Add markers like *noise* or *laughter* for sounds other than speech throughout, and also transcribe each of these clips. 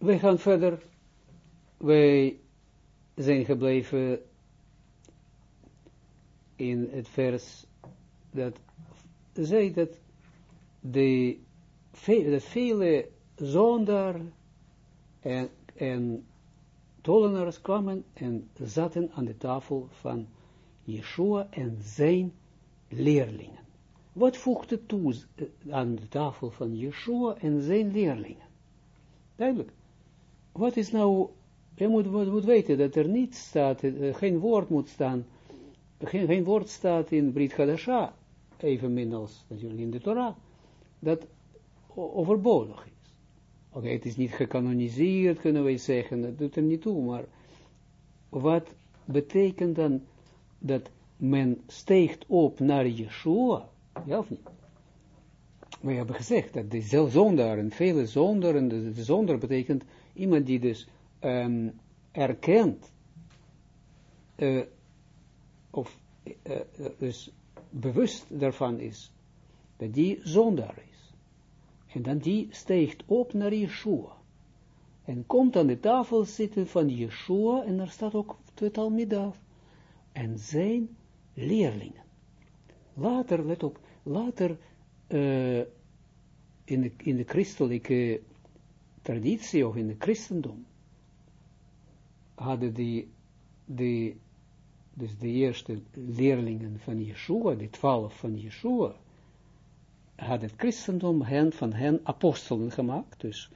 we gaan verder. Wij zijn gebleven in het vers dat zei dat de dat vele zonder en, en tollenaars kwamen en zaten aan de tafel van Yeshua en zijn leerlingen. Wat voegde toe aan de tafel van Yeshua en zijn leerlingen? Duidelijk. Wat is nou, je moet, weten dat er niet staat, uh, geen woord moet staan, geen, geen woord staat in Brit Hadasha, evenmin als natuurlijk in de Torah, dat overbodig is. Oké, het is niet gecanoniseerd, kunnen wij zeggen, dat doet er niet toe, maar wat betekent dan dat men steekt op naar Yeshua, ja of niet? We hebben gezegd dat de zondaren, vele zondaren, de, de zonder betekent iemand die dus um, erkent, uh, of uh, dus bewust daarvan is, dat die zondaar is. En dan die steegt op naar Yeshua. En komt aan de tafel zitten van Yeshua, en er staat ook twee Talmidav. En zijn leerlingen. Later, let op, later in, de, in de christelijke traditie, of in de christendom, hadden die, de, dus de eerste leerlingen van Yeshua, de twaalf van Yeshua, had het christendom hen, van hen apostelen gemaakt. Dus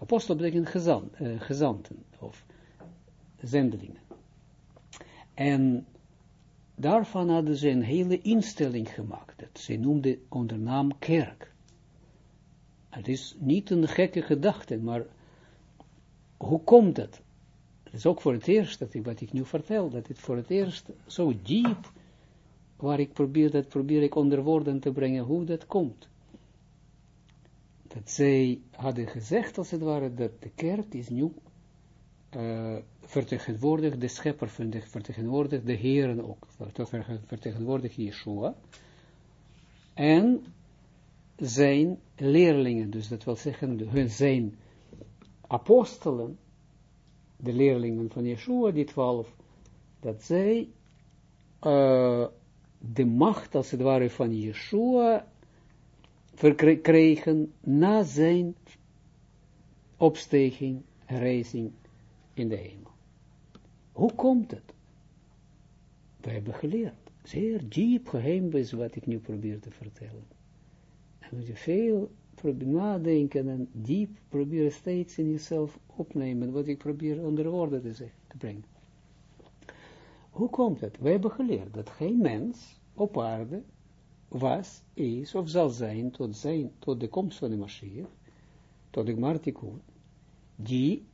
apostel betekent uh, gezanten of zendelingen. En daarvan hadden ze een hele instelling gemaakt. Dat ze noemden onder naam kerk. Het is niet een gekke gedachte, maar hoe komt dat? Het is ook voor het eerst, dat ik, wat ik nu vertel, dat het voor het eerst zo diep waar ik probeer, dat probeer ik onder woorden te brengen, hoe dat komt. Dat zij hadden gezegd, als het ware, dat de kerk is nu uh, de schepper, vertegenwoordigt de heren ook, vertegenwoordigt Yeshua, en zijn leerlingen, dus dat wil zeggen, hun zijn apostelen, de leerlingen van Yeshua, die twaalf, dat zij uh, de macht, als het ware, van Yeshua verkregen na zijn opsteging, reizing in de hemel. Hoe komt het? We hebben geleerd. Zeer diep geheim is wat ik nu probeer te vertellen. Moet je veel nadenken en diep proberen steeds in jezelf opnemen wat ik probeer onder woorden te, te brengen. Hoe komt het? We hebben geleerd dat geen mens op aarde was, is of zal zijn tot, zijn, tot de komst van de Mashiach, tot de Martikun, die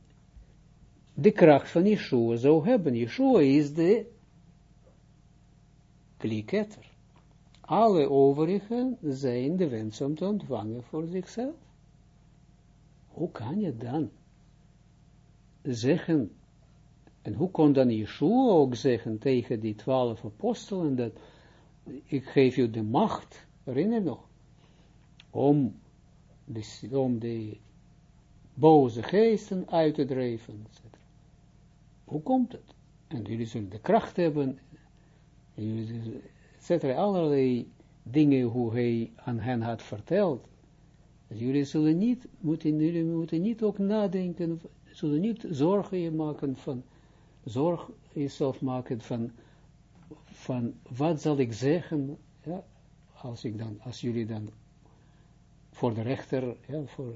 de kracht van Yeshua zou hebben. Yeshua is de kliketter. Alle overigen zijn de wens om te ontvangen voor zichzelf. Hoe kan je dan zeggen, en hoe kon dan Yeshua ook zeggen tegen die twaalf apostelen, dat ik geef je de macht, herinner nog, om de, de boze geesten uit te drijven. Hoe komt het? En jullie zullen de kracht hebben, etc. Allerlei dingen hoe hij aan hen had verteld. Dus jullie zullen niet, moeten, jullie moeten niet ook nadenken, zullen niet zorgen maken van, zorg jezelf maken van, van wat zal ik zeggen, ja, als, ik dan, als jullie dan voor de rechter, ja, voor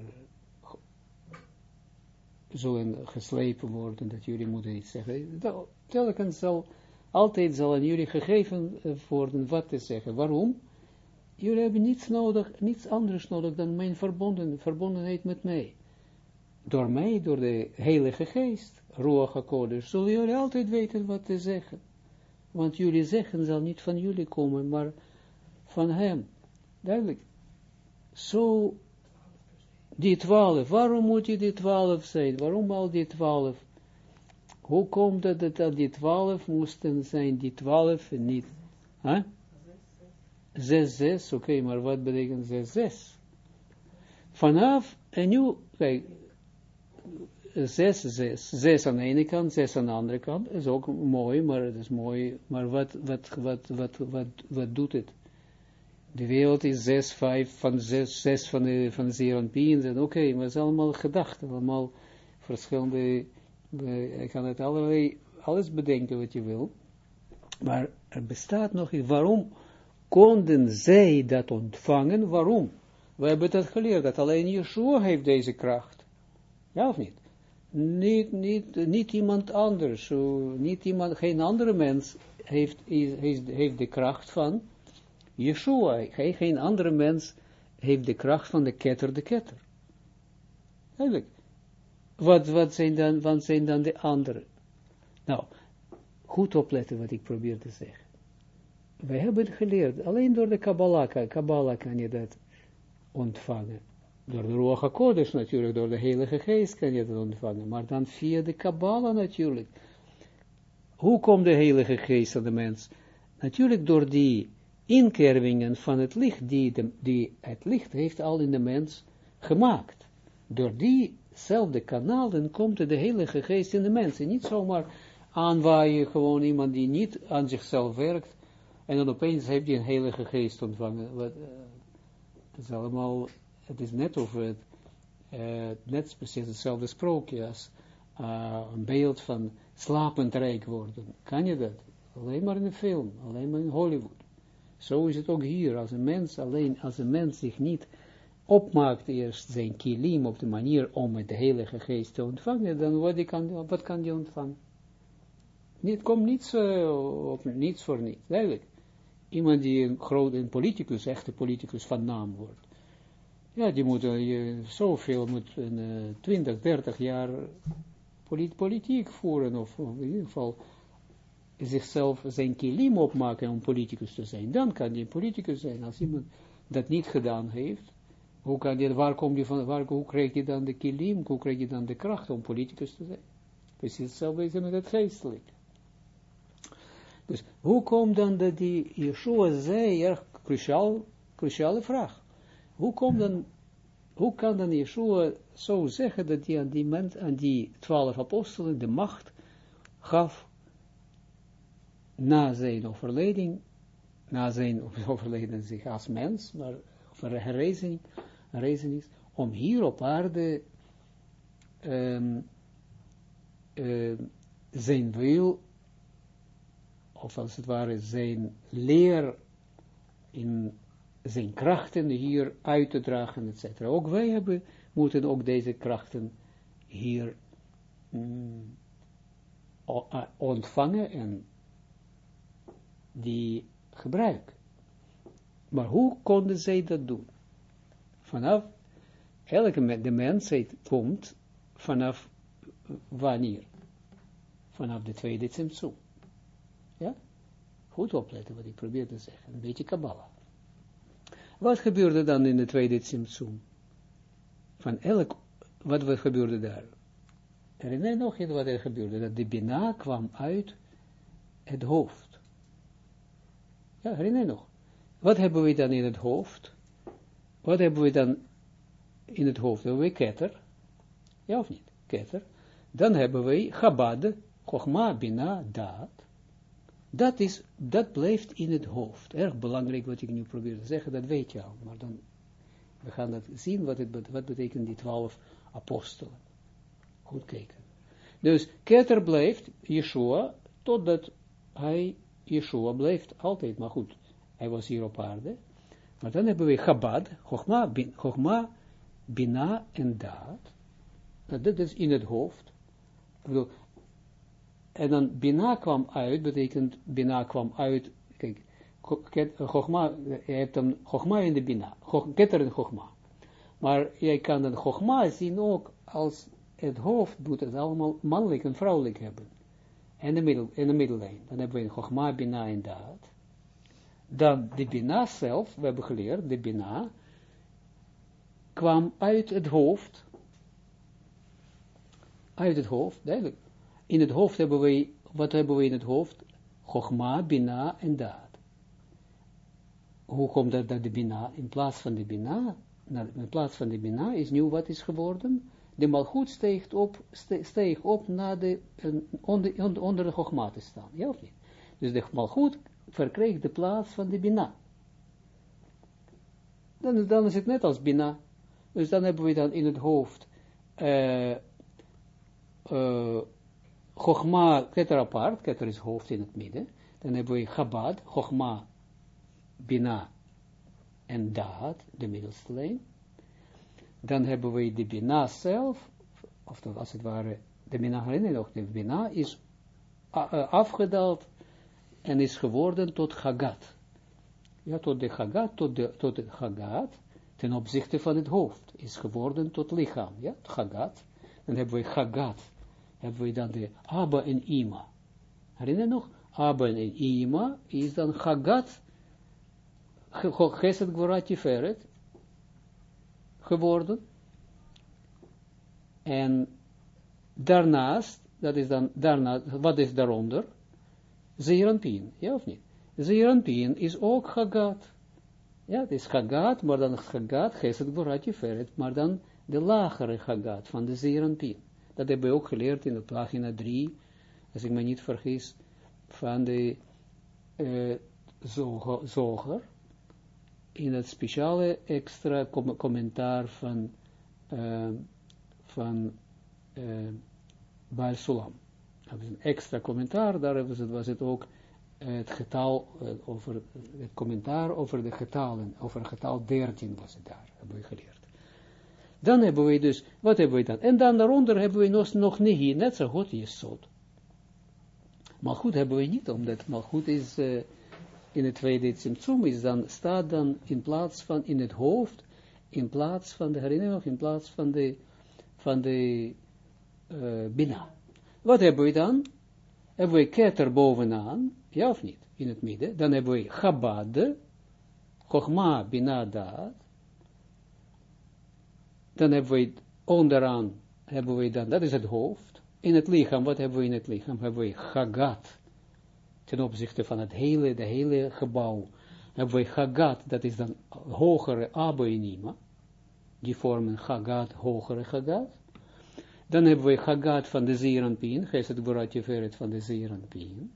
zullen geslepen worden, dat jullie moeten iets zeggen. Telkens zal, altijd zal aan jullie gegeven worden wat te zeggen. Waarom? Jullie hebben niets nodig, niets anders nodig dan mijn verbonden, verbondenheid met mij. Door mij, door de Heilige Geest, Ruach HaKodesh, zullen jullie altijd weten wat te zeggen. Want jullie zeggen zal niet van jullie komen, maar van hem. Duidelijk. Zo, die twaalf, waarom moet je die twaalf zijn? Waarom al die twaalf? Hoe komt het dat die twaalf moesten zijn, die twaalf en niet? Huh? Zes, zes, oké, maar wat betekent zes, zes? Vanaf, en nu, kijk, zes, zes. Zes aan de ene kant, zes aan de andere kant. is ook mooi, maar het is mooi. Maar wat, wat, wat, wat, wat, wat doet het? De wereld is zes, vijf, van zes, zes van de, van de Zeranpien. Oké, okay, maar het is allemaal gedachten, allemaal verschillende, je kan het allerlei, alles bedenken wat je wil. Maar er bestaat nog iets. Waarom konden zij dat ontvangen? Waarom? We hebben dat geleerd, dat alleen Yeshua heeft deze kracht. Ja of niet? Niet, niet, niet iemand anders, niet iemand, geen andere mens heeft, heeft, heeft de kracht van Yeshua. Geen andere mens heeft de kracht van de ketter, de ketter. Eigenlijk. Wat, zijn dan, zijn dan de anderen? Nou, goed opletten wat ik probeer te zeggen. We hebben geleerd, alleen door de Kabbalah, kan je dat ontvangen. Door de Ruach HaKodesh natuurlijk, door de Heilige Geest kan je dat ontvangen, maar dan via de Kabbalah natuurlijk. Hoe komt de Heilige Geest aan de mens? Natuurlijk door die inkervingen van het licht, die, de, die het licht heeft al in de mens gemaakt. Door diezelfde kanalen komt de Heilige Geest in de mens. En niet zomaar aanwaaien gewoon iemand die niet aan zichzelf werkt, en dan opeens heeft hij een Heilige Geest ontvangen. Wat, uh, het is allemaal, het is net over het, uh, net precies hetzelfde sprookje als uh, een beeld van slapend rijk worden. Kan je dat? Alleen maar in een film, alleen maar in Hollywood. Zo is het ook hier, als een mens alleen, als een mens zich niet opmaakt eerst zijn kilim op de manier om het heilige geest te ontvangen, dan wat, kan, wat kan die ontvangen? Het komt niets, uh, niets voor niets, duidelijk iemand die een groot politicus, echte politicus van naam wordt. Ja, die moet uh, zoveel, moet uh, 20, 30 jaar politiek voeren, of, in ieder geval zichzelf zijn kilim opmaken om politicus te zijn. Dan kan hij politicus zijn. Als iemand dat niet gedaan heeft, hoe, kan die van, waar, krijg je dan de kilim, hoe krijg je dan de kracht om politicus te zijn? Precies hetzelfde is met het geestelijk. Dus hoe komt dan dat die Yeshua zei, erg cruciaal, cruciale vraag. Hoe komt dan, hoe kan dan Yeshua zo zeggen dat hij aan die, mens, aan die twaalf apostelen de macht gaf na zijn overleding, na zijn *laughs* overleden zich als mens, maar of een herrezening, is, om hier op aarde um, um, zijn wil of als het ware zijn leer in zijn krachten hier uit te dragen, etc. Ook wij hebben, moeten ook deze krachten hier mm, ontvangen en die gebruiken. Maar hoe konden zij dat doen? Vanaf, elke de mensheid komt vanaf wanneer? Vanaf de tweede Tsimtsum. Ja? Goed opletten wat ik probeer te zeggen. Een beetje Kabbalah. Wat gebeurde dan in de tweede Tsimtsum? Van elk, wat, wat gebeurde daar? Herinner je nog wat er gebeurde? Dat de Bina kwam uit het hoofd. Ja, herinner je nog? Wat hebben we dan in het hoofd? Wat hebben we dan in het hoofd? Hebben we ketter? Ja of niet? Ketter. Dan hebben we Chabad, Chogma, Bina, Daad. Dat, is, dat blijft in het hoofd. Erg belangrijk wat ik nu probeer te zeggen, dat weet je al. Maar dan, we gaan dat zien, wat, het, wat betekenen die twaalf apostelen. Goed kijken. Dus Keter blijft Yeshua, totdat hij, Yeshua blijft altijd, maar goed, hij was hier op aarde. Maar dan hebben we Chabad, Chogma, bin, Bina en Daad. Dat is in het hoofd. Bedoel, en dan Bina kwam uit, betekent Bina kwam uit, kijk, Chogma, je hebt dan Chogma in de Bina, Keter en Chogma. Maar jij kan dan Chogma zien ook als het hoofd moet het allemaal mannelijk en vrouwelijk hebben. En de, middel, en de middellijn. Dan hebben we Chogma, Bina en Daad. Dan de Bina zelf, we hebben geleerd, de Bina, kwam uit het hoofd, uit het hoofd, duidelijk, in het hoofd hebben we, wat hebben we in het hoofd? Chogma, Bina en Daad. Hoe komt dat dat de Bina, in plaats van de Bina, in plaats van de Bina is nu wat is geworden? de malgoed steeg op, steeg op naar de, onder, onder de Chogma te staan. Ja of niet? Dus de malgoed verkreeg de plaats van de Bina. Dan, dan is het net als Bina. Dus dan hebben we dan in het hoofd uh, uh, Chogma, ketter apart, ketter is hoofd in het midden. Dan hebben we Chabad, Chogma, Bina en Daad, de middelste lijn. Dan hebben we de Bina zelf, of als het ware, de Bina herinner nog, de Bina is afgedaald en is geworden tot Chagat. Ja, tot de Chagat, tot de, tot de Chagat, ten opzichte van het hoofd, is geworden tot lichaam. Ja, Chagat. Dan hebben we Chagat, hebben we dan de Abba en Ima. Herinner nog? Abba en Ima is dan Chagat, Geset Gvorat Tiferet, geworden. En daarnaast, dat is dan, daarna, wat is daaronder? Zeeranpien, ja of niet? Zeeranpien is ook Hagat. Ja, het is Hagat, maar dan Hagat, Geset Gvorat Tiferet, maar dan de lagere Hagat van de Zeeranpien. Dat hebben we ook geleerd in de pagina 3, als ik me niet vergis, van de uh, zoger, in het speciale extra commentaar van, uh, van uh, Baal Sulam. Een extra commentaar, daar was het, was het ook het getal, uh, over het commentaar over de getalen, over getal 13 was het daar, hebben we geleerd. Dan hebben we dus, wat hebben we dan? En dan daaronder hebben we nog, nog niet net zo goed is zot. Maar goed hebben we niet, omdat maar goed is, uh, in het tweede Tsimtsum is dan, staat dan in plaats van, in het hoofd, in plaats van de herinnering, in plaats van de, van de uh. Wat hebben we dan? Hebben we keter bovenaan, ja of niet, in het midden. Dan hebben we Chabad, Chochma, Bina, Daad. Dan hebben we onderaan, hebben we dan, dat is het hoofd. In het lichaam, wat hebben we in het lichaam? Hebben we Chagat, ten opzichte van het hele, de hele gebouw, hebben we Hagat, dat is dan hogere Aboinima, die vormen Hagat, hogere Hagat. Dan hebben we Hagat van de Zeranpien, Geset Gvoratje Veret van de Zeranpien.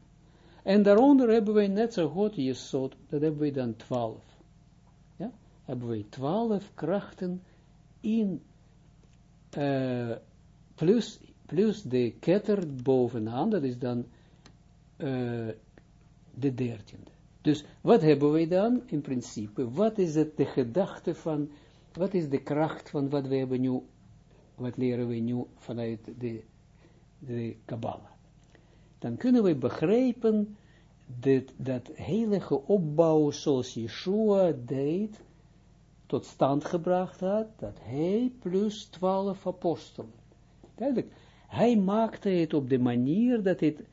En daaronder hebben we net zo goed Jesod, dat hebben we dan twaalf. Ja, hebben we twaalf krachten in, uh, plus, plus de ketter bovenaan, dat is dan uh, de dertiende. Dus wat hebben we dan in principe? Wat is het de gedachte van, wat is de kracht van wat we hebben nu, wat leren we nu vanuit de, de Kabbalah? Dan kunnen we begrijpen dat, dat heilige opbouw zoals Yeshua deed, tot stand gebracht had, dat hij plus twaalf apostelen. Duidelijk, hij maakte het op de manier dat het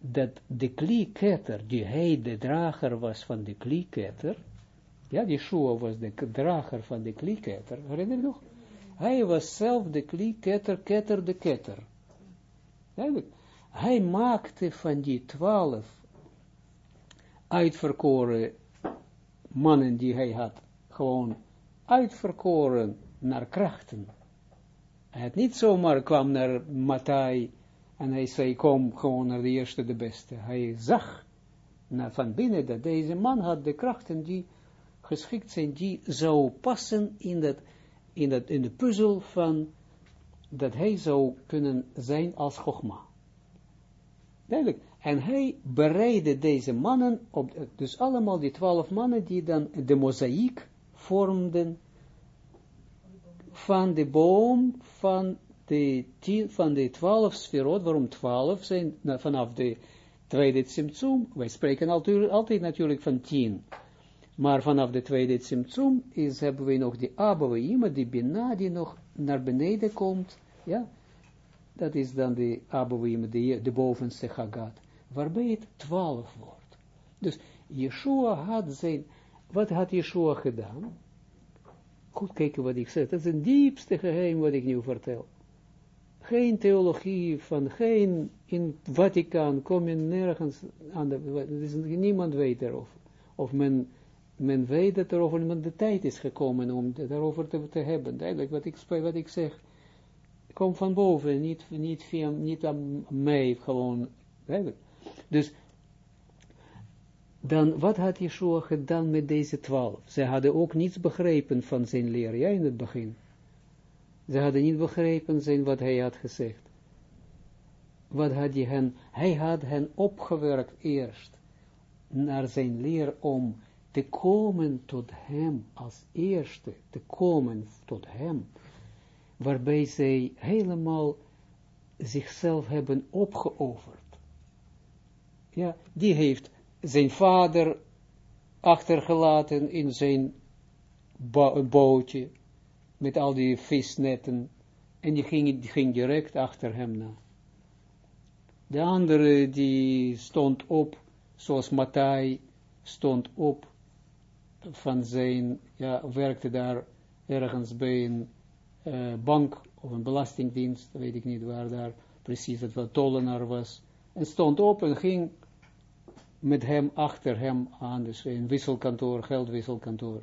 dat de klieketter, die hij de drager was van de klieketter, ja, Yeshua was de drager van de klieketter, herinner je nog? Hij was zelf de klieketter, ketter de ketter. Hij maakte van die twaalf uitverkoren mannen die hij had, gewoon uitverkoren naar krachten. Hij had niet zomaar kwam naar Matai en hij zei, kom gewoon naar de eerste, de beste. Hij zag naar van binnen dat deze man had de krachten die geschikt zijn, die zou passen in, dat, in, in de puzzel van, dat hij zou kunnen zijn als Chogma. Duidelijk. En hij bereidde deze mannen, op, dus allemaal die twaalf mannen die dan de mozaïek vormden van de boom van de van de twaalf sferot, waarom twaalf zijn, nou, vanaf de tweede Tsimtsum, wij spreken altijd, altijd natuurlijk van tien, maar vanaf de tweede Tsimtsum is, hebben we nog die Abouima, die Bina, die nog naar beneden komt, ja, dat is dan de Abouima, de, de bovenste Hagat, waarbij het twaalf wordt. Dus Yeshua had zijn, wat had Yeshua gedaan? Goed kijken wat ik zeg, dat is het diepste geheim wat ik nu vertel geen theologie van, geen, in Vaticaan kom je nergens aan de, niemand weet erover. Of men, men weet dat erover, maar de tijd is gekomen om daarover te, te hebben. Eigenlijk wat ik, wat ik zeg, komt van boven, niet, niet, via, niet aan mij, gewoon, dus, dan, wat had Yeshua gedaan met deze twaalf? Ze hadden ook niets begrepen van zijn leer, in het begin. Ze hadden niet begrepen zijn wat hij had gezegd. Wat had hij hen, hij had hen opgewerkt eerst, naar zijn leer om te komen tot hem, als eerste, te komen tot hem, waarbij zij helemaal zichzelf hebben opgeofferd. Ja, die heeft zijn vader achtergelaten in zijn bootje, met al die visnetten, en die ging, die ging direct achter hem na. De andere, die stond op, zoals Matthij, stond op van zijn, ja, werkte daar ergens bij een uh, bank of een belastingdienst, weet ik niet waar daar precies het wat tollenaar was, en stond op en ging met hem, achter hem aan, dus een wisselkantoor, geldwisselkantoor.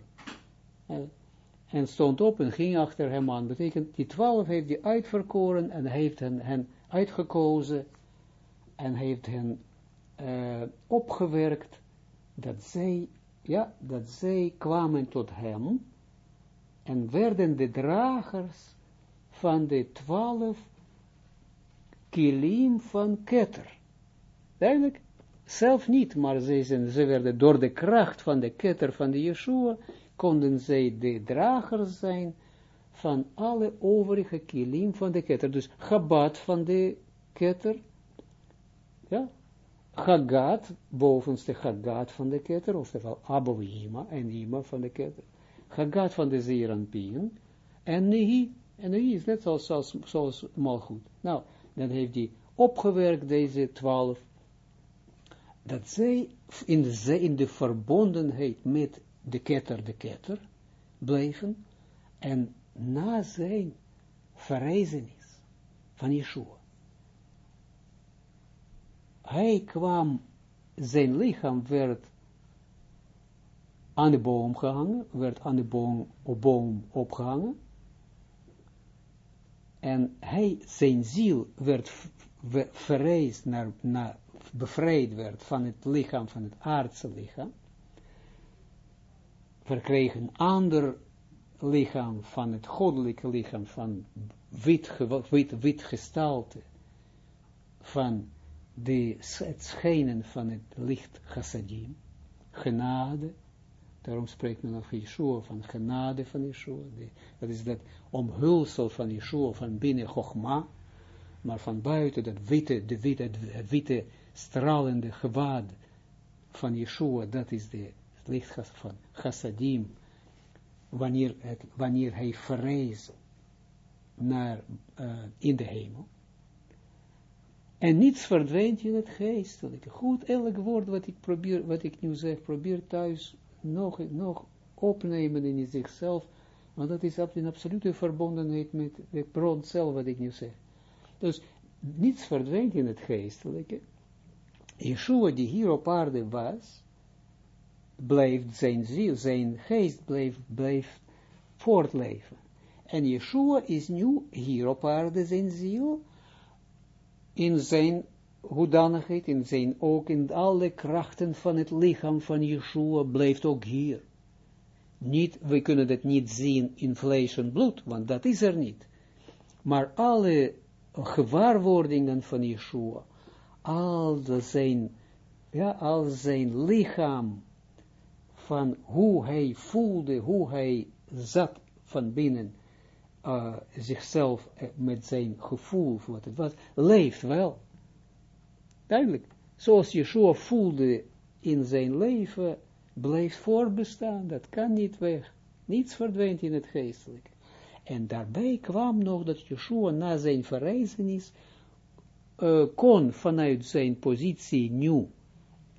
En stond op en ging achter hem aan. Betekent, die twaalf heeft hij uitverkoren en heeft hen, uitgekozen en heeft hen uh, opgewerkt dat zij, ja, dat zij kwamen tot hem en werden de dragers van de twaalf kilim van Keter. Duidelijk? Zelf niet, maar ze, zijn, ze werden door de kracht van de Keter van de Yeshua, konden zij de dragers zijn van alle overige kilim van de Keter. Dus Chabad van de Keter, ja, Chagat, bovenste Chagat van de Keter, oftewel Abou Yima en Yima van de Keter. Chagat van de Zeeranpien, en Nehi, en Nehi is net zoals, zoals, zoals Malchut. Nou, dan heeft hij opgewerkt deze twaalf, dat zij in de, in de verbondenheid met de ketter, de ketter, blijven, en na zijn verrijzenis van Yeshua. Hij kwam, zijn lichaam werd aan de boom gehangen, werd aan de boom, op boom opgehangen, en hij, zijn ziel werd verreisd naar, naar, bevrijd werd van het lichaam, van het aardse lichaam, verkreeg een ander lichaam van het goddelijke lichaam, van wit, wit, wit gestalte, van de, het schijnen van het licht chassadim, genade, daarom spreekt men over Yeshua, van genade van Yeshua, dat is dat omhulsel van Yeshua, van binnen Chogma, maar van buiten dat witte, de witte, het witte stralende gewaad van Yeshua, dat is de licht van chassadim, wanneer, het, wanneer hij verreist naar, uh, in de hemel. En niets verdwijnt in het geestelijke. Goed, elk woord wat ik probeer, wat ik nu zeg, probeer thuis nog, nog opnemen in zichzelf, want dat is in absolute verbondenheid met de bron zelf wat ik nu zeg. Dus niets verdwijnt in het geestelijke. Yeshua die hier op aarde was, blijft zijn ziel, zijn geest blijft, voortleven. En Yeshua is nu hier op aarde zijn ziel, in zijn hoedanigheid, in zijn ook in alle krachten van het lichaam van Yeshua, blijft ook hier. Niet, we kunnen dat niet zien in vlees en bloed, want dat is er niet. Maar alle gewaarwordingen van Yeshua, al zijn, ja, al zijn lichaam, van hoe hij voelde, hoe hij zat van binnen, uh, zichzelf uh, met zijn gevoel, wat het was, leeft wel. Duidelijk. Zoals Yeshua voelde in zijn leven, blijft voorbestaan. Dat kan niet weg. Niets verdwijnt in het geestelijke. En daarbij kwam nog dat Yeshua na zijn verrijzenis uh, kon vanuit zijn positie nu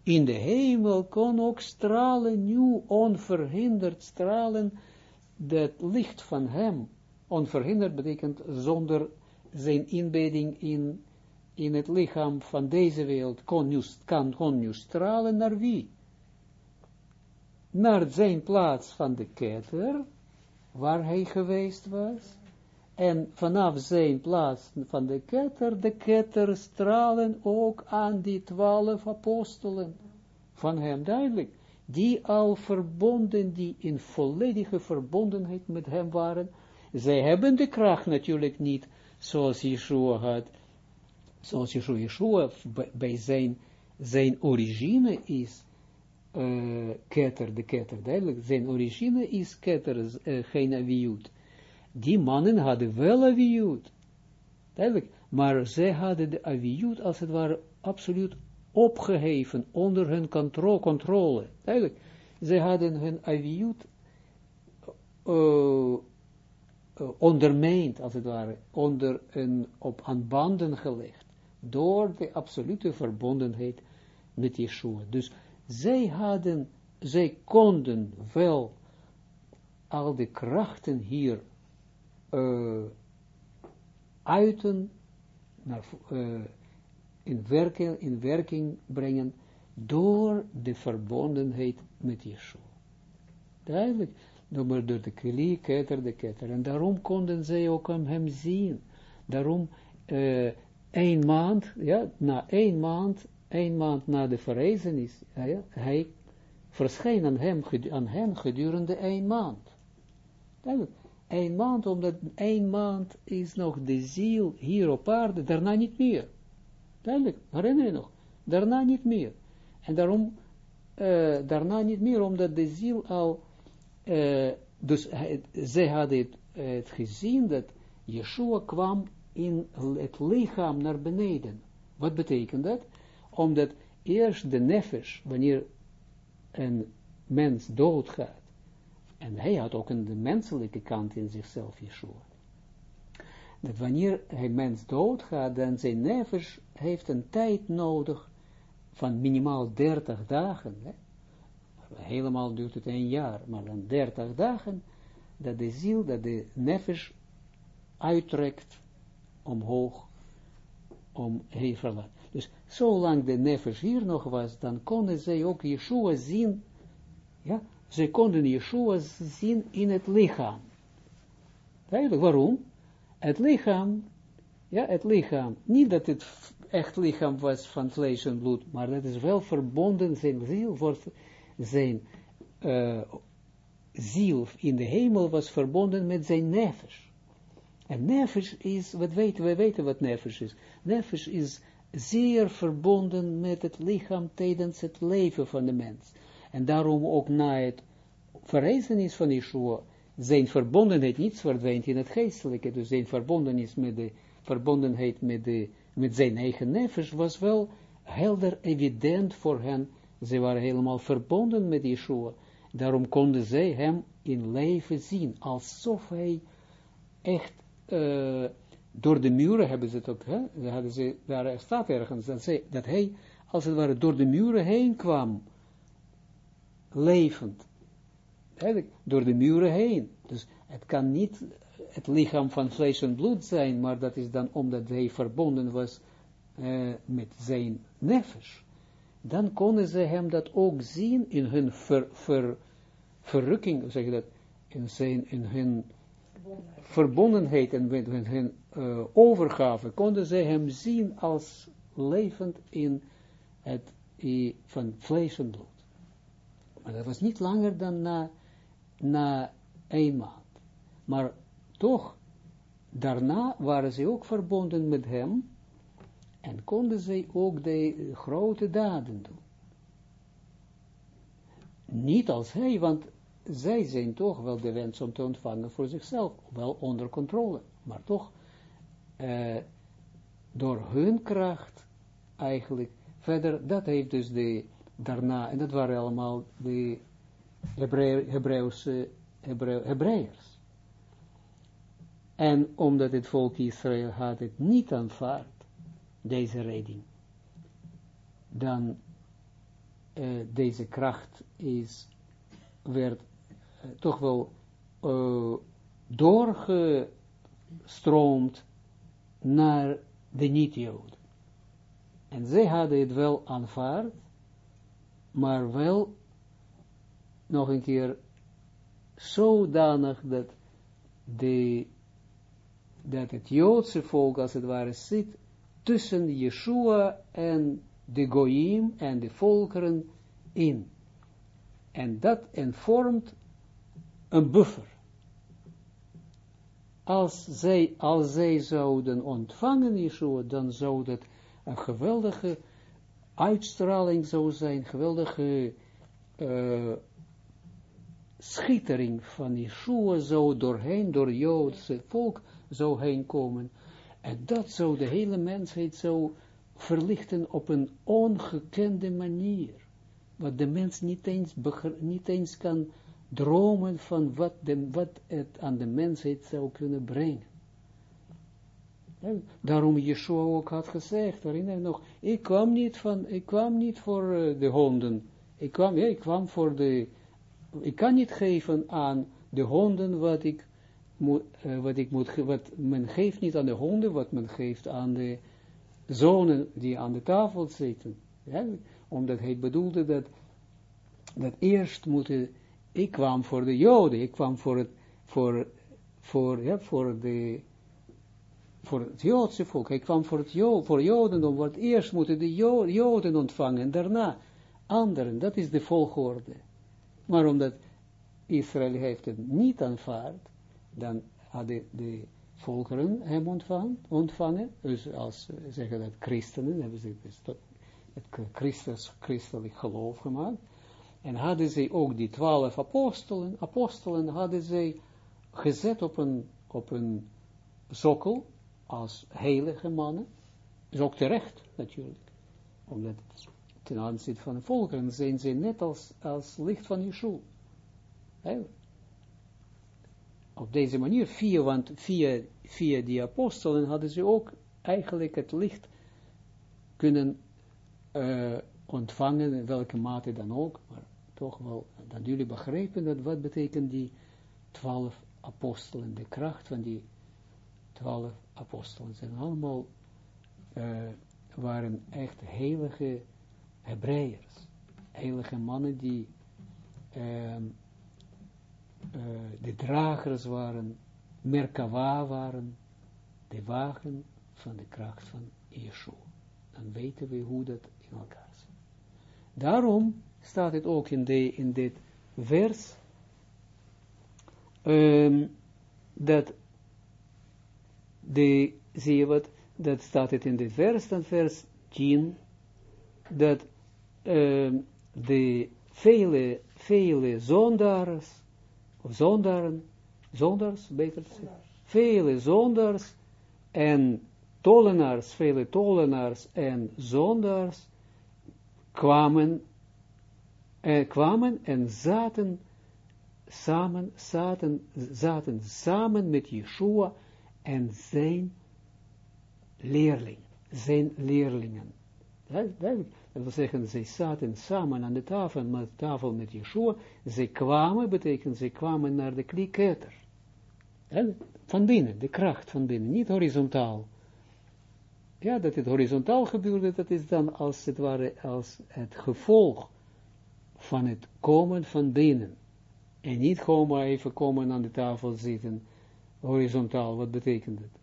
in de hemel, kon ook stralen, nu onverhinderd stralen, dat licht van hem, onverhinderd betekent zonder zijn inbedding in, in het lichaam van deze wereld, kon kan, kon nu stralen naar wie? Naar zijn plaats van de ketter, waar hij geweest was, En vanaf zijn plaats van de ketter, de ketter stralen ook aan die twaalf apostelen van hem, duidelijk. Die al verbonden, die in volledige verbondenheid met hem waren. Zij hebben de kracht natuurlijk niet, zoals Yeshua had, zoals Yeshua, Yeshua bij zijn, zijn origine is, uh, ketter, de ketter, duidelijk, zijn origine is ketter, uh, geen aviut. Die mannen hadden wel aviut, duidelijk, maar zij hadden de aviut als het ware absoluut opgeheven onder hun contro controle, duidelijk. Zij hadden hun aviut uh, ondermijnd, als het ware, onder een, op aan banden gelegd, door de absolute verbondenheid met Yeshua. Dus zij hadden, zij konden wel al de krachten hier uh, uiten, naar, uh, in, werking, in werking brengen, door de verbondenheid met Yeshua. Duidelijk, door de kli, ketter, de ketter. En daarom konden zij ook hem zien. Daarom, uh, een maand, ja, na een maand een maand na de verrezenis, ja, hij verscheen aan hem, hem gedurende een maand. Een maand, omdat een maand is nog de ziel hier op aarde, daarna niet meer. Duidelijk, herinner je nog? Daarna niet meer. En daarom, uh, daarna niet meer, omdat de ziel al, uh, dus zij hadden het, het gezien dat Yeshua kwam in het lichaam naar beneden. Wat betekent dat? omdat eerst de nefesh, wanneer een mens doodgaat, en hij had ook een menselijke kant in zichzelf, Yeshua, dat wanneer een mens doodgaat, dan zijn nefesh heeft een tijd nodig van minimaal 30 dagen, hè? Helemaal duurt het een jaar, maar dan 30 dagen, dat de ziel, dat de nefesh uittrekt omhoog, om verlaat. Dus zolang de nefesh hier nog was, dan konden zij ook Yeshua zien, ja, zij konden Yeshua zien in het lichaam. Duidelijk, waarom? Het lichaam, ja, het lichaam, niet dat het echt lichaam was van vlees en bloed, maar dat is wel verbonden, zijn ziel, wordt, zijn uh, ziel in de hemel was verbonden met zijn nefesh. En nefesh is, wat weten, wij weten wat nefesh is. Nefesh is zeer verbonden met het lichaam tijdens het leven van de mens. En daarom ook na het verrezenis van Yeshua, zijn verbondenheid niet verdwijnt in het geestelijke, dus zijn verbondenheid met de verbondenheid met, de, met zijn eigen nefesh was wel helder evident voor hen. Ze waren helemaal verbonden met Yeshua. Daarom konden zij hem in leven zien, alsof hij echt uh, door de muren hebben ze het ook, hè, hadden ze, daar staat ergens, dat, dat hij, als het ware, door de muren heen kwam, levend. Eigenlijk, door de muren heen. Dus het kan niet het lichaam van vlees en bloed zijn, maar dat is dan omdat hij verbonden was uh, met zijn nefesh. Dan konden ze hem dat ook zien in hun ver, ver, verrukking, zeg je dat, in, zijn, in hun verbondenheid en met hun uh, overgave, konden zij hem zien als levend in het van vlees en bloed. Maar dat was niet langer dan na, na een maand. Maar toch, daarna waren ze ook verbonden met hem en konden zij ook de grote daden doen. Niet als hij, want zij zijn toch wel de wens om te ontvangen voor zichzelf, wel onder controle, maar toch uh, door hun kracht eigenlijk verder, dat heeft dus de, daarna, en dat waren allemaal de Hebreeuwse Hebreërs. En omdat het volk Israël had het niet aanvaard, deze redding, dan uh, deze kracht is, werd uh, toch wel uh, doorgestroomd naar de niet-Jood. En zij hadden het wel aanvaard, maar wel nog een keer zodanig dat de dat het Joodse volk, als het ware, zit tussen Yeshua en de Goyim en de volkeren in. En dat vormt een buffer. Als zij, als zouden ontvangen Yeshua, dan zou dat een geweldige uitstraling zou zijn, geweldige uh, schittering van Yeshua zou doorheen, door Joodse volk zou heen komen. En dat zou de hele mensheid zou verlichten op een ongekende manier. Wat de mens niet eens, niet eens kan dromen van wat, de, wat het aan de mensheid zou kunnen brengen. En daarom Yeshua ook had gezegd, herinner je nog, ik kwam niet, van, ik kwam niet voor uh, de honden, ik kwam, ja, ik kwam voor de, ik kan niet geven aan de honden wat ik uh, wat ik moet, wat men geeft niet aan de honden, wat men geeft aan de zonen die aan de tafel zitten. Omdat hij bedoelde dat, dat eerst moeten, ik kwam voor de joden, ik kwam voor het, voor, voor, voor de, voor het Joodse volk, hij kwam voor het jo voor Jodendom, want eerst moeten de Joden ontvangen, en daarna anderen, dat is de volgorde. Maar omdat Israël heeft het niet aanvaard, dan hadden de volkeren hem ontvangen, ontvangen. Dus als zeggen dat christenen, hebben ze dus het Christus, christelijk geloof gemaakt, en hadden ze ook die twaalf apostelen, apostelen hadden ze gezet op een, sokkel, als heilige mannen, is ook terecht natuurlijk, omdat ten aanzien van de volkeren zijn ze net als, als licht van Yeshua. Op deze manier, via, want via, via die apostelen hadden ze ook eigenlijk het licht kunnen uh, ontvangen, in welke mate dan ook, maar toch wel, dat jullie begrijpen dat wat betekent die twaalf apostelen, de kracht van die twaalf apostelen. Zijn allemaal, uh, waren echt heilige Hebreërs, heilige mannen die uh, de dragers waren, Merkava waren, de wagen van de kracht van Yeshua. Dan weten we hoe dat in elkaar zit. Daarom staat het ook in, de, in dit vers, um, dat de, zie je wat, dat staat het in dit vers, dan vers 10, dat uh, de vele, vele zondaars, of zondaren, zondars, beter te zeggen, vele zondars en tollenaars, vele tollenaars en zondaars kwamen, eh, kwamen en zaten samen, zaten, zaten samen met Yeshua en zijn leerling, zijn leerlingen. Dat, dat, wil zeggen, zij zaten samen aan de tafel, met, tafel met Yeshua, zij kwamen, betekent, zij kwamen naar de kliketer. Van binnen, de kracht van binnen, niet horizontaal. Ja, dat het horizontaal gebeurde, dat is dan als het ware, als het gevolg van het komen van binnen. En niet gewoon maar even komen aan de tafel zitten, horizontaal, wat betekent het?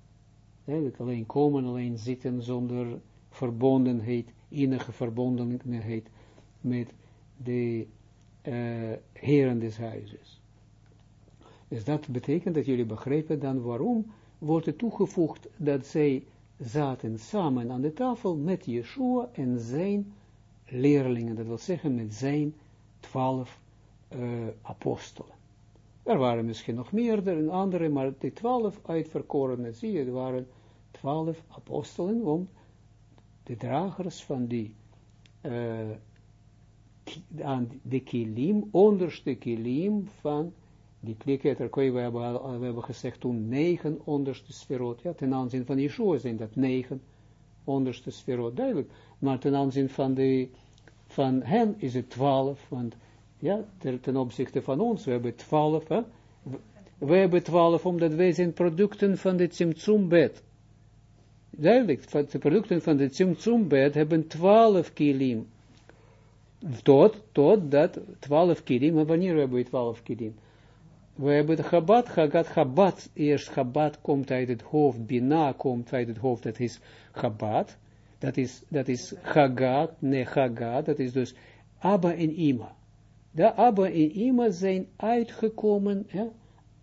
Dat alleen komen, alleen zitten zonder verbondenheid, innige verbondenheid met de uh, heren des huizes. Dus dat betekent dat jullie begrijpen dan waarom wordt er toegevoegd dat zij zaten samen aan de tafel met Yeshua en zijn leerlingen, dat wil zeggen met zijn twaalf uh, apostelen. Er waren misschien nog meerdere, andere, maar de twaalf uitverkorenen, zie je, er waren twaalf apostelen, om de dragers van die, uh, de kilim, onderste kilim van die kliketter, we hebben, we hebben gezegd toen negen onderste sferot, ja, ten aanzien van Yeshua zijn dat negen onderste sferot, duidelijk, maar ten aanzien van, de, van hen is het twaalf, want ja, ten opzichte van ons, we hebben twaalf, hè? we hebben twaalf, omdat wij zijn producten van de Tzimtzumbed. Duidelijk, de producten van de Tzimtzumbed hebben twaalf kilim. Tot, tot dat twaalf kilim, maar wanneer hebben we twaalf kilim? we hebben de Chabad, Chagat, Chabad, eerst Chabad komt uit het hoofd, Bina komt uit het hoofd, dat is Chabad, dat is, dat is Chagat, ne Chagat, dat is dus Abba en Ima. De Abba en Ima zijn uitgekomen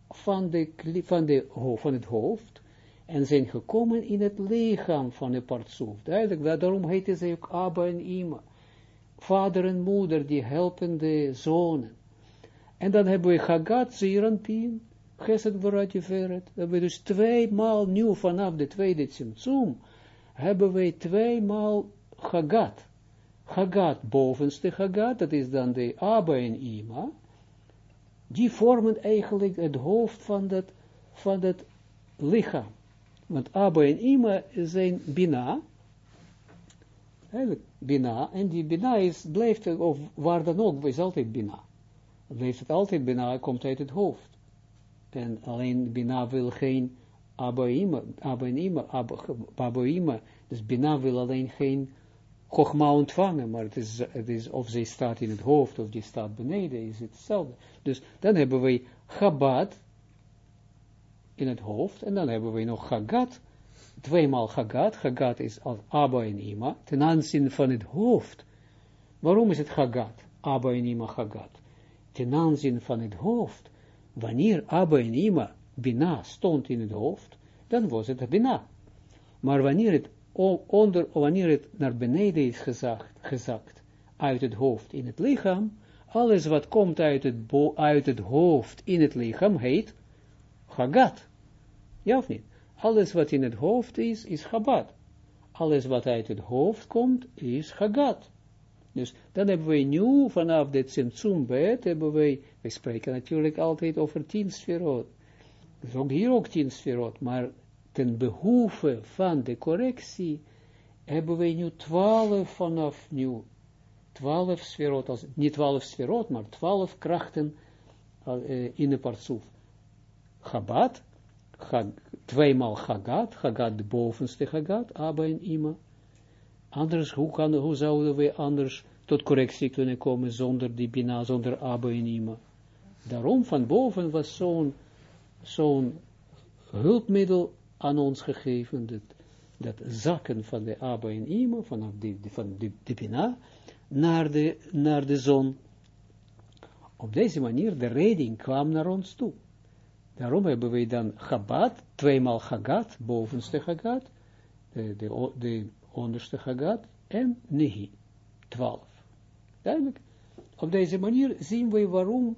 van, de, van, de, van het hoofd, en zijn gekomen in het lichaam van de partsoef. Duidelijk, daarom heette ze ook Abba en Ima. Vader en moeder, die helpen de zonen. En dan hebben we Hagat, Zeranpien, Geset Barat Veret. Dat we dus tweemaal nu vanaf de tweede Tsimtsum, hebben we tweemaal Hagat. Hagat, bovenste Hagat, dat is dan de Abba en Ima. Die vormen eigenlijk het hoofd van dat, van dat lichaam. Want Abba en Ima zijn Bina. Bina. En die Bina is, blijft, of waar dan ook, is altijd Bina. Blijft het altijd Bina, komt uit het hoofd. En alleen Bina wil geen Abba, Ima, Abba en Ima, Abba, Ima. Dus Bina wil alleen geen Chogma ontvangen, maar het is, het is of zij staat in het hoofd of die staat beneden, is hetzelfde. Dus dan hebben we Chabad, in het hoofd, en dan hebben we nog Hagat, tweemaal Hagat, Hagat is als Abba en Ima, ten aanzien van het hoofd. Waarom is het Hagat, Abba en Ima Hagat? Ten aanzien van het hoofd, wanneer Abba en Ima, Bina, stond in het hoofd, dan was het Bina. Maar wanneer het, onder, wanneer het naar beneden is gezakt, gezakt, uit het hoofd in het lichaam, alles wat komt uit het, uit het hoofd in het lichaam heet Hagat. Ja of niet? Alles wat in het hoofd is, is Chabad. Alles wat uit het hoofd komt, is Hagat. Dus dan hebben we nu, vanaf dit Tsimtsumbed, hebben we, we spreken natuurlijk altijd over tien sferot. Dus ook hier ook tien sferot, maar ten behoeve van de correctie, hebben we nu twaalf vanaf nu, twaalf sferot, als, niet twaalf sferot, maar twaalf krachten uh, in de partsoef. Chabad, tweemaal Hagat, Hagat de bovenste Hagat, Abba en Ima. Anders, hoe, kan, hoe zouden we anders tot correctie kunnen komen zonder die Bina, zonder Abba en Ima? Daarom van boven was zo'n zo'n hulpmiddel aan ons gegeven, dat, dat zakken van de Abba en Ima, vanaf de, van de, de Bina, naar de, naar de zon. Op deze manier, de redding kwam naar ons toe. Daarom hebben we dan Chabad, tweemaal Chagat, bovenste Chagat, de, de, de onderste Chagat, en Nehi, twaalf. Duidelijk. Op deze manier zien we waarom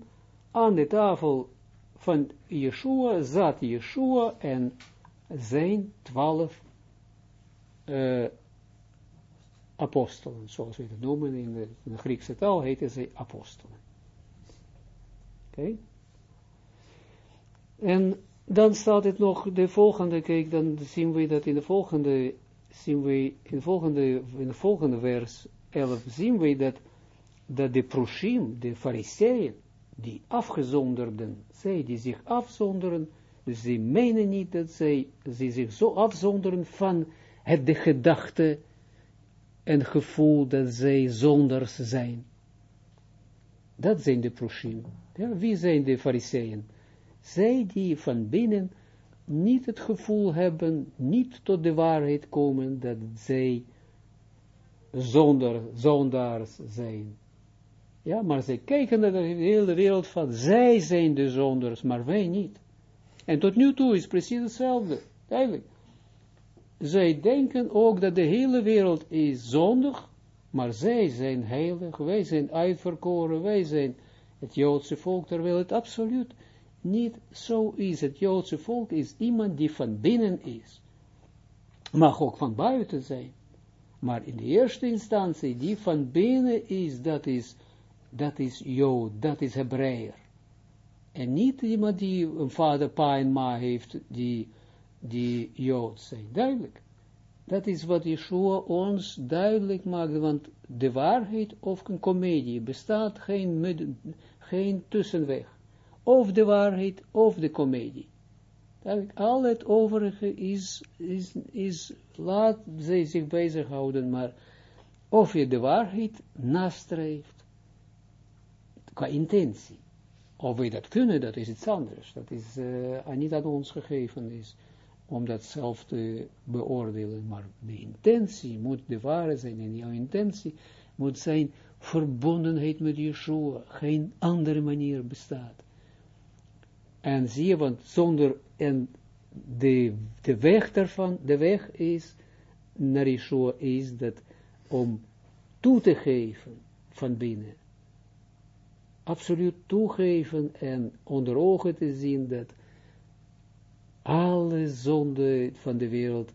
aan de tafel van Yeshua zat Yeshua en zijn twaalf uh, apostelen, zoals we het noemen in de, in de Griekse taal, heten ze apostelen. Oké? En dan staat het nog, de volgende, kijk, dan zien we dat in de volgende, zien we in de volgende, in de volgende vers 11, zien we dat, dat de proshim, de fariseeën, die afgezonderden, zij die zich afzonderen, dus ze menen niet dat zij, ze zich zo afzonderen van het de gedachte en gevoel dat zij zonders zijn. Dat zijn de proshim. Ja, wie zijn de fariseeën? Zij die van binnen niet het gevoel hebben, niet tot de waarheid komen, dat zij zonder, zondaars zijn. Ja, maar zij kijken naar de hele wereld van, zij zijn de zonders, maar wij niet. En tot nu toe is precies hetzelfde, eigenlijk. Zij denken ook dat de hele wereld is zondig, maar zij zijn heilig, wij zijn uitverkoren, wij zijn het Joodse volk, terwijl het absoluut niet zo is. Het Joodse volk is iemand die van binnen is. Mag ook van buiten zijn. Maar in de eerste instantie, die van binnen is, dat is, dat is Jood, dat is Hebreer. En niet iemand die een vader, pa en ma heeft, die, die Jood zijn. Duidelijk. Dat is wat Yeshua ons duidelijk maakt, want de waarheid of een komedie bestaat geen, geen tussenweg of de waarheid, of de komedie. Al het overige is, is, is, laat zij zich bezighouden, maar of je de waarheid nastreeft, qua intentie, Of we dat kunnen, dat is iets anders. Dat is uh, niet aan ons gegeven is om dat zelf te beoordelen. Maar de intentie moet de ware zijn. En jouw intentie moet zijn verbondenheid met Yeshua. Geen andere manier bestaat. En zie je, want zonder, en de, de weg daarvan, de weg is, naar Yeshua is dat om toe te geven van binnen. Absoluut toegeven en onder ogen te zien dat alle zonde van de wereld,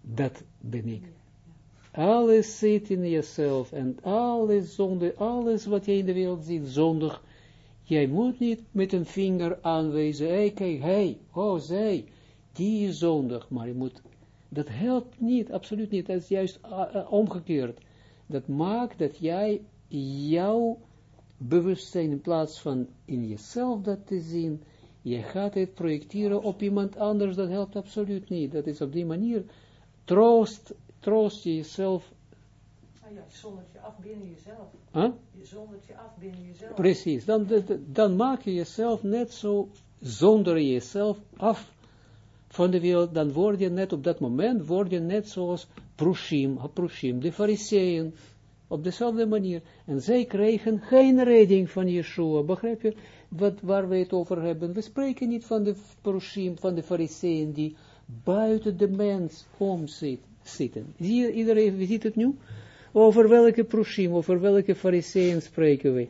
dat ben ik. Alles zit in jezelf en alle zonde, alles wat je in de wereld ziet, zondig. Jij moet niet met een vinger aanwijzen, hé, kijk, hey, oh, zij, die is zondig, maar je moet, dat helpt niet, absoluut niet, dat is juist uh, uh, omgekeerd. Dat maakt dat jij jouw bewustzijn in plaats van in jezelf dat te zien, je gaat het projecteren op iemand anders, dat helpt absoluut niet. Dat is op die manier, troost, troost je jezelf. Ah ja, zondert je af binnen jezelf. Huh? Je zondert je af binnen jezelf. Precies, dan, dan maak je jezelf net zo, zonder jezelf af van de wereld, dan word je net op dat moment, word je net zoals Prushim, Prushim, de fariseeën, op dezelfde manier. En zij kregen geen redding van Yeshua, begrijp je? wat, waar we het over hebben. We spreken niet van de Prushim, van de fariseeën die buiten de mens om zitten. Zie je, iedereen ziet het nu? Over welke Prushim, over welke fariseeën spreken we?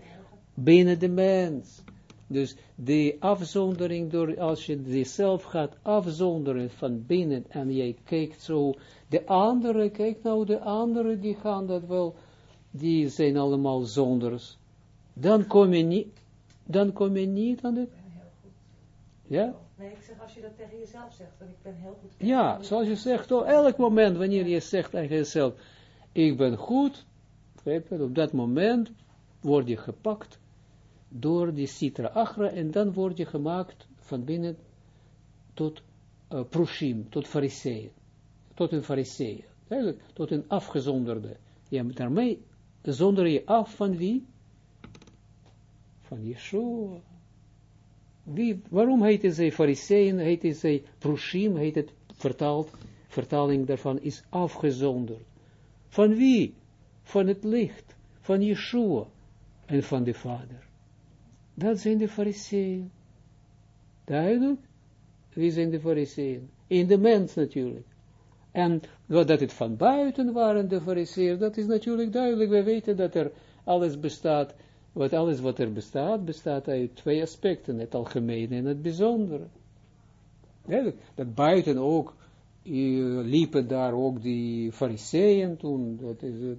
Binnen de mens. Dus de afzondering, door, als je jezelf gaat afzonderen van binnen en jij kijkt zo, de anderen, kijk nou, de anderen die gaan dat wel, die zijn allemaal zonders. Dan kom je niet, dan kom je niet aan het... Ja? Nee, ik zeg als je dat tegen jezelf zegt, dan ik ben heel goed. Ja, zoals je zegt, op elk moment wanneer je zegt tegen jezelf, ik ben goed, op dat moment word je gepakt door die citra achra en dan word je gemaakt van binnen tot uh, prushim, tot fariseeën, tot een fariseeën, tot een afgezonderde. Ja, daarmee zonder je af van wie? van Yeshua. Wie, waarom heet zij fariseeën, heet zij prushim, heet het vertaald, vertaling daarvan is afgezonderd. Van wie? Van het licht, van Yeshua en van de Vader. Dat zijn de fariseeën. Duidelijk? Wie zijn de fariseeën? In de mens natuurlijk. En dat het van buiten waren de fariseeën, dat is natuurlijk duidelijk. We weten dat er alles bestaat wat alles wat er bestaat, bestaat uit twee aspecten, het algemene en het bijzondere. Ja, dat buiten ook, liepen daar ook die fariseeën toen, dat is,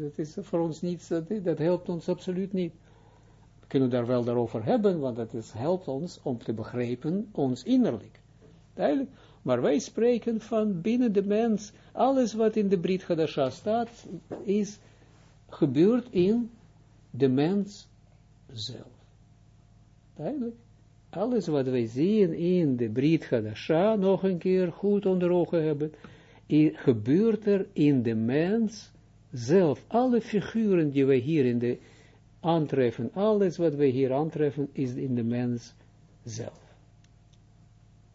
dat is voor ons niets, dat, dat helpt ons absoluut niet. We kunnen daar wel daarover hebben, want dat is, helpt ons om te begrijpen, ons innerlijk. Duidelijk. Maar wij spreken van binnen de mens, alles wat in de Brit Hadasha staat, is gebeurd in de mens zelf. Duidelijk. Alles wat wij zien in de Brit Hadasha, nog een keer goed onder ogen hebben, gebeurt er in de mens zelf. Alle figuren die wij hier in de aantreffen, alles wat wij hier aantreffen, is in de mens zelf.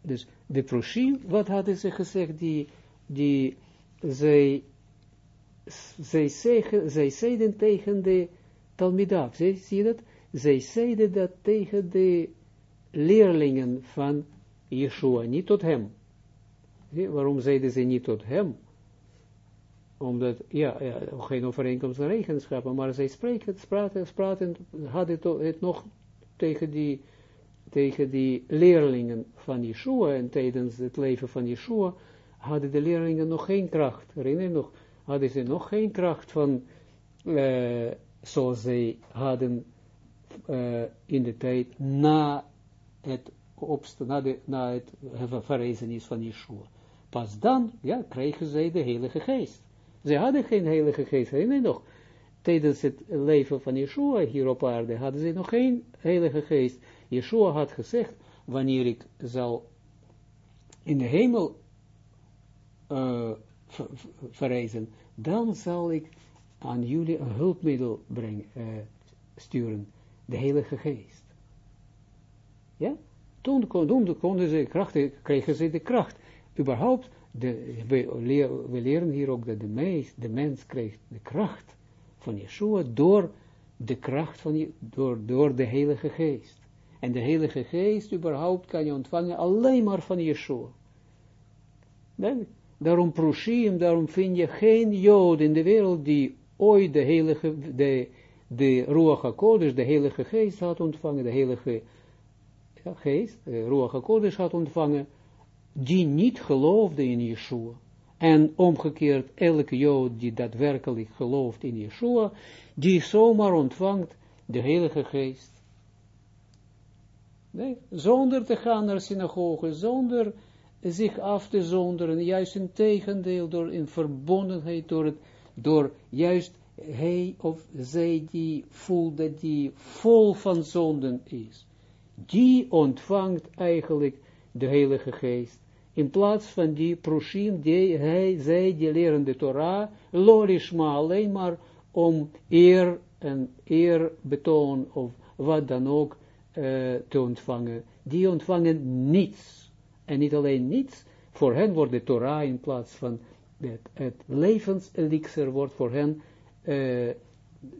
Dus de Proshim, wat hadden ze gezegd, die, die zij, zij, zeggen, zij zeiden tegen de Talmidav, zie, je dat? Zij zeiden dat tegen de leerlingen van Yeshua, niet tot hem. Waarom zeiden ze niet tot hem? Omdat, ja, geen overeenkomst van regenschappen, maar zij spreken, spraken, spraken, hadden het nog tegen die, tegen die leerlingen van Yeshua, en tijdens het leven van Yeshua, hadden de leerlingen nog geen kracht, herinner je nog, hadden ze nog geen kracht van, uh, zoals zij hadden uh, in de tijd na het opstaan, na, de, na het verrezenis van Yeshua. Pas dan, ja, kregen zij de Heilige Geest. Zij hadden geen Heilige Geest, nee nog. Tijdens het leven van Yeshua hier op aarde hadden ze nog geen Heilige Geest. Yeshua had gezegd, wanneer ik zal in de hemel uh, verreizen, dan zal ik aan jullie een hulpmiddel brengen, uh, sturen, de Heilige Geest. Ja? Toen, toen konden ze kracht, kregen ze de kracht. Überhaupt, de, we, we leren hier ook dat de mens, de mens krijgt de kracht van Yeshua door de kracht van, door, door de Heilige Geest. En de Heilige Geest überhaupt kan je ontvangen alleen maar van Yeshua. Daarom Prushim, daarom vind je geen Jood in de wereld die ooit de Heilige, de, de Ruach HaKodesh, de Heilige Geest had ontvangen, de Heilige Geest, de Ruach HaKodesh had ontvangen, die niet geloofde in Yeshua. En omgekeerd, elke Jood die daadwerkelijk gelooft in Yeshua, die zomaar ontvangt de Heilige Geest. Nee, zonder te gaan naar synagoge, zonder zich af te zonderen, juist in tegendeel, door in verbondenheid, door, het, door juist hij of zij die voelt dat die vol van zonden is, die ontvangt eigenlijk de Heilige Geest, in plaats van die proshim, die hij, zij, die leren de Torah, lorishma, alleen maar om eer en eerbetoon, of wat dan ook, uh, te ontvangen, die ontvangen niets, en niet alleen niets, voor hen wordt de Torah in plaats van het, het levenselixer wordt voor hen uh, uh,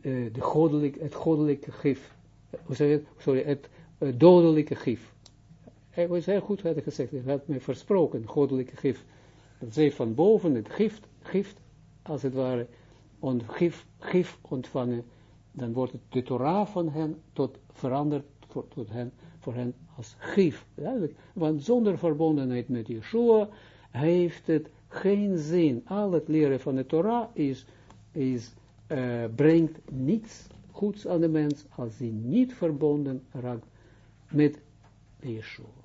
de goddelijk, het goddelijke gif, sorry, het dodelijke gif. Hij was heel goed, had gezegd, hij had mij versproken, goddelijke gif. Dat zij van boven het gift, gift, als het ware, on, gif, gif ontvangen, dan wordt het de Torah van hen tot veranderd voor, tot hen, voor hen als gif. Want zonder verbondenheid met Yeshua heeft het geen zin. Al het leren van de Torah is, is, uh, brengt niets goeds aan de mens als hij niet verbonden raakt met Yeshua.